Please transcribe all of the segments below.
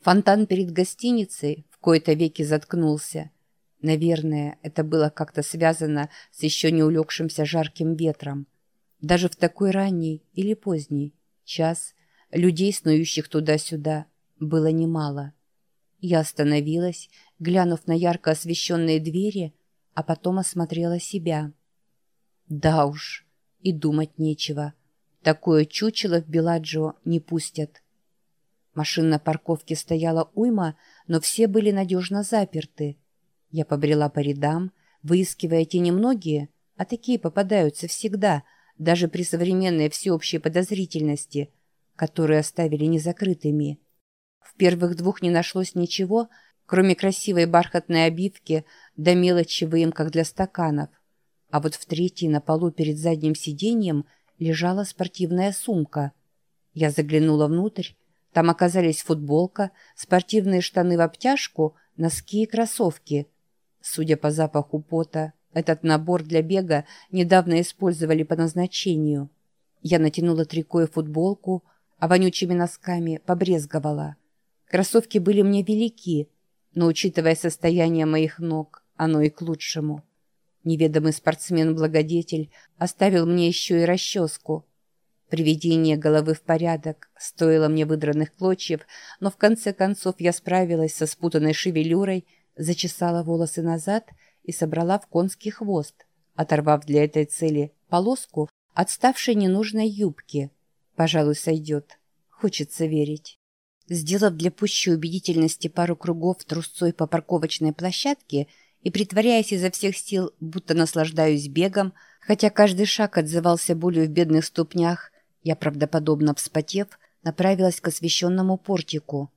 Фонтан перед гостиницей в кои-то веки заткнулся. Наверное, это было как-то связано с еще не улегшимся жарким ветром. Даже в такой ранний или поздний час людей, снующих туда-сюда, было немало. Я остановилась, глянув на ярко освещенные двери, а потом осмотрела себя. Да уж, и думать нечего. Такое чучело в Беладжо не пустят. Машин на парковке стояла уйма, но все были надежно заперты. Я побрела по рядам, выискивая те немногие, а такие попадаются всегда, даже при современной всеобщей подозрительности, которые оставили незакрытыми. В первых двух не нашлось ничего, кроме красивой бархатной обивки да мелочи выемках для стаканов. А вот в третьей на полу перед задним сиденьем лежала спортивная сумка. Я заглянула внутрь там оказались футболка, спортивные штаны в обтяжку, носки и кроссовки. Судя по запаху пота, этот набор для бега недавно использовали по назначению. Я натянула трико и футболку, а вонючими носками побрезговала. Кроссовки были мне велики, но, учитывая состояние моих ног, оно и к лучшему. Неведомый спортсмен-благодетель оставил мне еще и расческу — Приведение головы в порядок стоило мне выдранных клочьев, но в конце концов я справилась со спутанной шевелюрой, зачесала волосы назад и собрала в конский хвост, оторвав для этой цели полоску отставшей ненужной юбки. Пожалуй, сойдет. Хочется верить. Сделав для пущей убедительности пару кругов трусцой по парковочной площадке и притворяясь изо всех сил, будто наслаждаюсь бегом, хотя каждый шаг отзывался болью в бедных ступнях, я, правдоподобно вспотев, направилась к освещенному портику.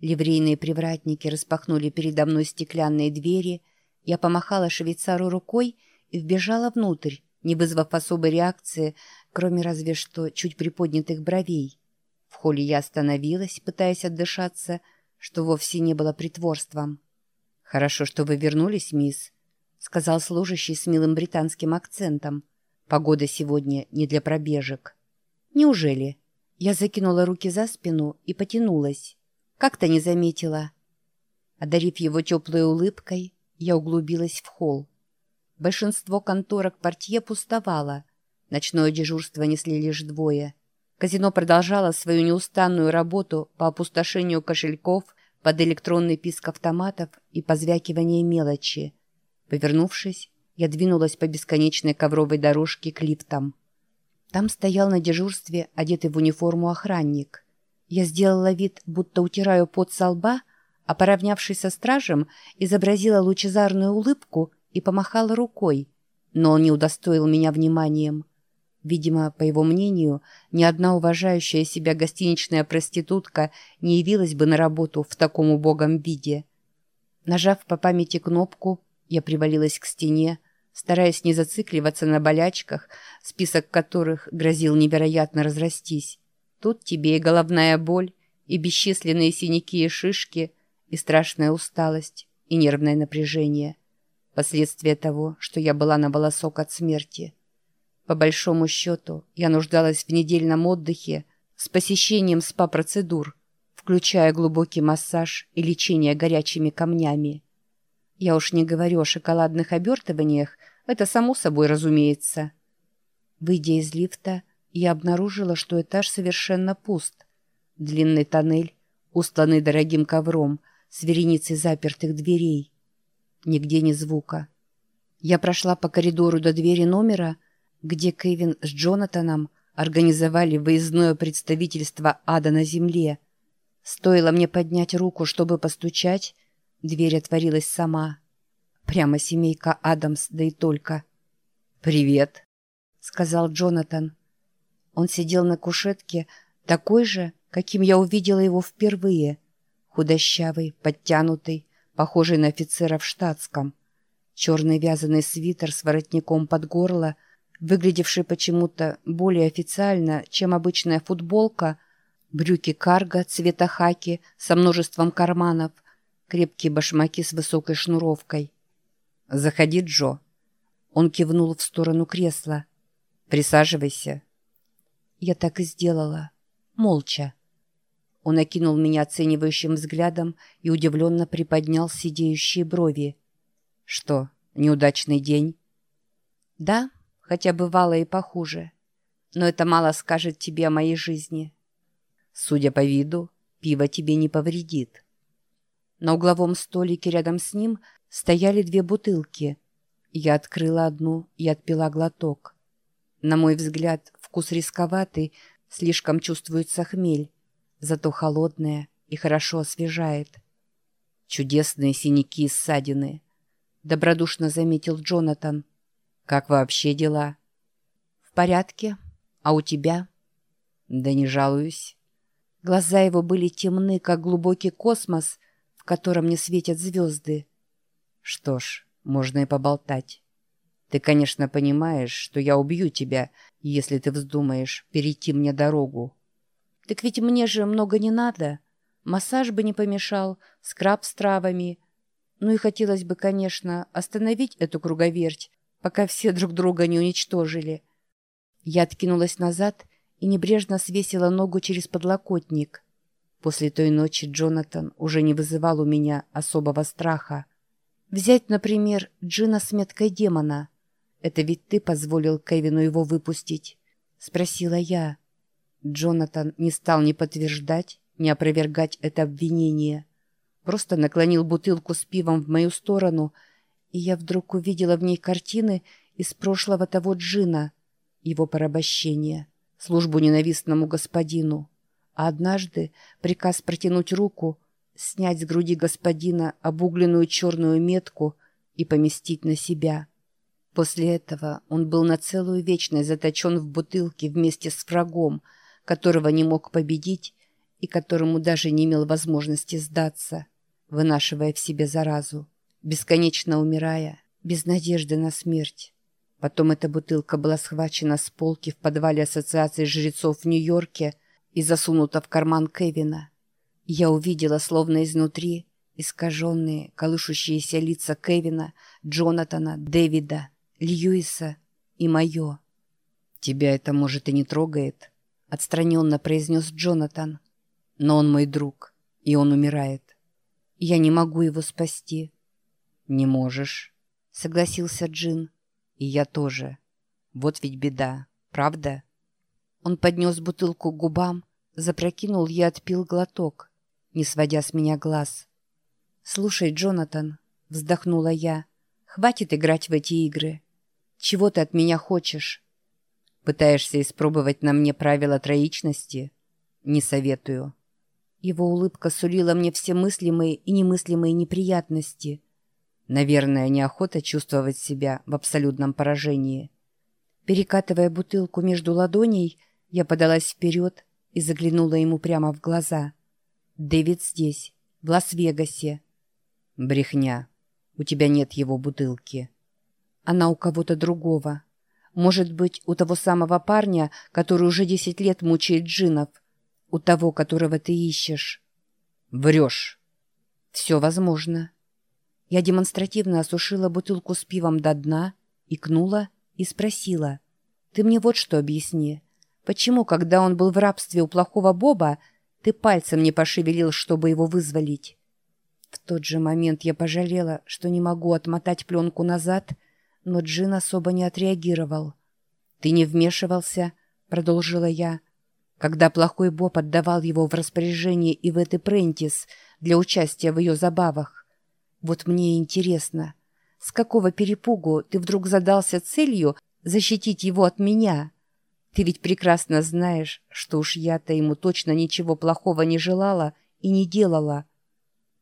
Ливрейные привратники распахнули передо мной стеклянные двери, я помахала швейцару рукой и вбежала внутрь, не вызвав особой реакции, кроме разве что чуть приподнятых бровей. В холле я остановилась, пытаясь отдышаться, что вовсе не было притворством. «Хорошо, что вы вернулись, мисс», — сказал служащий с милым британским акцентом. «Погода сегодня не для пробежек». Неужели? Я закинула руки за спину и потянулась. Как-то не заметила. Одарив его теплой улыбкой, я углубилась в холл. Большинство конторок портье пустовало. Ночное дежурство несли лишь двое. Казино продолжало свою неустанную работу по опустошению кошельков под электронный писк автоматов и позвякивание мелочи. Повернувшись, я двинулась по бесконечной ковровой дорожке к лифтам. Там стоял на дежурстве, одетый в униформу охранник. Я сделала вид, будто утираю пот со лба, а, поравнявшись со стражем, изобразила лучезарную улыбку и помахала рукой, но он не удостоил меня вниманием. Видимо, по его мнению, ни одна уважающая себя гостиничная проститутка не явилась бы на работу в таком убогом виде. Нажав по памяти кнопку, я привалилась к стене, стараясь не зацикливаться на болячках, список которых грозил невероятно разрастись. Тут тебе и головная боль, и бесчисленные синяки и шишки, и страшная усталость, и нервное напряжение. Последствия того, что я была на волосок от смерти. По большому счету, я нуждалась в недельном отдыхе с посещением спа-процедур, включая глубокий массаж и лечение горячими камнями. Я уж не говорю о шоколадных обертываниях, это само собой разумеется. Выйдя из лифта, я обнаружила, что этаж совершенно пуст. Длинный тоннель, устланный дорогим ковром, с вереницей запертых дверей. Нигде ни звука. Я прошла по коридору до двери номера, где Кевин с Джонатаном организовали выездное представительство ада на земле. Стоило мне поднять руку, чтобы постучать, Дверь отворилась сама. Прямо семейка Адамс, да и только. «Привет», — сказал Джонатан. Он сидел на кушетке, такой же, каким я увидела его впервые. Худощавый, подтянутый, похожий на офицера в штатском. Черный вязаный свитер с воротником под горло, выглядевший почему-то более официально, чем обычная футболка, брюки карго цвета хаки со множеством карманов — крепкие башмаки с высокой шнуровкой. «Заходи, Джо». Он кивнул в сторону кресла. «Присаживайся». Я так и сделала. Молча. Он окинул меня оценивающим взглядом и удивленно приподнял сидеющие брови. «Что, неудачный день?» «Да, хотя бывало и похуже. Но это мало скажет тебе о моей жизни». «Судя по виду, пиво тебе не повредит». На угловом столике рядом с ним стояли две бутылки. Я открыла одну и отпила глоток. На мой взгляд, вкус рисковатый, слишком чувствуется хмель зато холодная и хорошо освежает. Чудесные синяки и ссадины. Добродушно заметил Джонатан. Как вообще дела? В порядке. А у тебя? Да не жалуюсь. Глаза его были темны, как глубокий космос, котором не светят звезды. Что ж, можно и поболтать. Ты, конечно, понимаешь, что я убью тебя, если ты вздумаешь перейти мне дорогу. Так ведь мне же много не надо. Массаж бы не помешал, скраб с травами. Ну и хотелось бы, конечно, остановить эту круговерть, пока все друг друга не уничтожили. Я откинулась назад и небрежно свесила ногу через подлокотник. После той ночи Джонатан уже не вызывал у меня особого страха. Взять, например, Джина с меткой демона. Это ведь ты позволил Кевину его выпустить? Спросила я. Джонатан не стал ни подтверждать, ни опровергать это обвинение. Просто наклонил бутылку с пивом в мою сторону, и я вдруг увидела в ней картины из прошлого того Джина, его порабощения, службу ненавистному господину, а однажды приказ протянуть руку, снять с груди господина обугленную черную метку и поместить на себя. После этого он был на целую вечность заточен в бутылке вместе с врагом — которого не мог победить и которому даже не имел возможности сдаться, вынашивая в себе заразу, бесконечно умирая, без надежды на смерть. Потом эта бутылка была схвачена с полки в подвале Ассоциации жрецов в Нью-Йорке и засунута в карман Кевина. Я увидела, словно изнутри, искаженные, колышущиеся лица Кевина, Джонатана, Дэвида, Льюиса и мое. «Тебя это, может, и не трогает», — отстраненно произнес Джонатан. «Но он мой друг, и он умирает. Я не могу его спасти». «Не можешь», — согласился Джин. «И я тоже. Вот ведь беда, правда?» Он поднес бутылку к губам, запрокинул и отпил глоток, не сводя с меня глаз. «Слушай, Джонатан», — вздохнула я, — «хватит играть в эти игры. Чего ты от меня хочешь?» Пытаешься испробовать на мне правила троичности? Не советую. Его улыбка сулила мне все мыслимые и немыслимые неприятности. Наверное, неохота чувствовать себя в абсолютном поражении. Перекатывая бутылку между ладоней, я подалась вперед и заглянула ему прямо в глаза. «Дэвид здесь, в Лас-Вегасе». «Брехня. У тебя нет его бутылки». «Она у кого-то другого». Может быть, у того самого парня, который уже десять лет мучает джинов. У того, которого ты ищешь. Врешь. Все возможно. Я демонстративно осушила бутылку с пивом до дна, икнула и спросила. Ты мне вот что объясни. Почему, когда он был в рабстве у плохого Боба, ты пальцем не пошевелил, чтобы его вызволить? В тот же момент я пожалела, что не могу отмотать пленку назад — но Джин особо не отреагировал. «Ты не вмешивался?» — продолжила я. «Когда плохой Боб отдавал его в распоряжение Иветы Прентис для участия в ее забавах. Вот мне интересно, с какого перепугу ты вдруг задался целью защитить его от меня? Ты ведь прекрасно знаешь, что уж я-то ему точно ничего плохого не желала и не делала».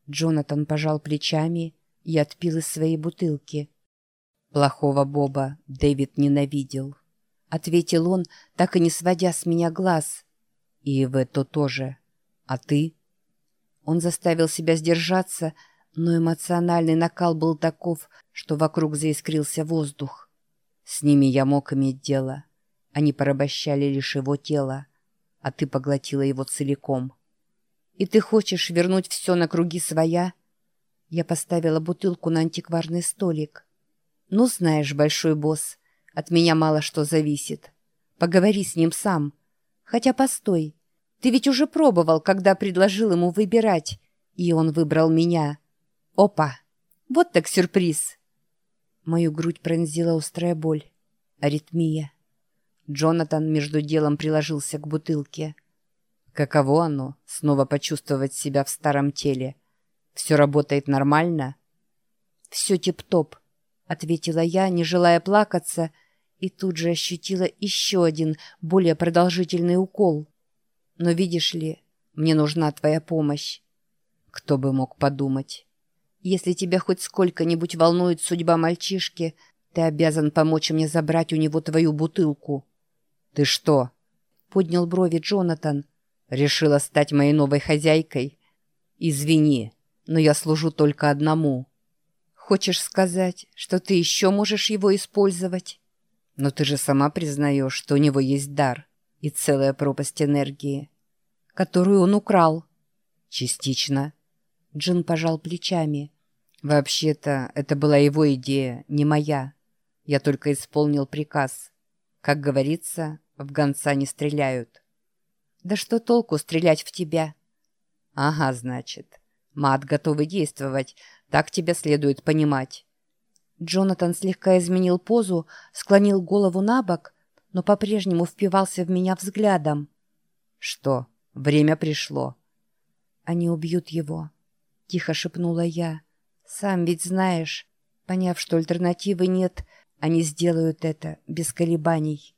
Джонатан пожал плечами и отпил из своей бутылки. Плохого Боба Дэвид ненавидел. Ответил он, так и не сводя с меня глаз. И в это тоже. А ты? Он заставил себя сдержаться, но эмоциональный накал был таков, что вокруг заискрился воздух. С ними я мог иметь дело. Они порабощали лишь его тело, а ты поглотила его целиком. И ты хочешь вернуть все на круги своя? Я поставила бутылку на антикварный столик. «Ну, знаешь, большой босс, от меня мало что зависит. Поговори с ним сам. Хотя постой, ты ведь уже пробовал, когда предложил ему выбирать, и он выбрал меня. Опа! Вот так сюрприз!» Мою грудь пронзила острая боль. Аритмия. Джонатан между делом приложился к бутылке. Каково оно, снова почувствовать себя в старом теле? Все работает нормально? «Все тип-топ», — ответила я, не желая плакаться, и тут же ощутила еще один, более продолжительный укол. «Но видишь ли, мне нужна твоя помощь». Кто бы мог подумать. Если тебя хоть сколько-нибудь волнует судьба мальчишки, ты обязан помочь мне забрать у него твою бутылку. «Ты что?» — поднял брови Джонатан. «Решила стать моей новой хозяйкой? Извини, но я служу только одному». «Хочешь сказать, что ты еще можешь его использовать?» «Но ты же сама признаешь, что у него есть дар и целая пропасть энергии, которую он украл». «Частично». Джин пожал плечами. «Вообще-то, это была его идея, не моя. Я только исполнил приказ. Как говорится, в гонца не стреляют. Да что толку стрелять в тебя? Ага, значит. Мат готовы действовать. Так тебя следует понимать. Джонатан слегка изменил позу, склонил голову на бок, но по-прежнему впивался в меня взглядом. Что, время пришло. Они убьют его, тихо шепнула я. Сам ведь знаешь, поняв, что альтернативы нет, они сделают это без колебаний.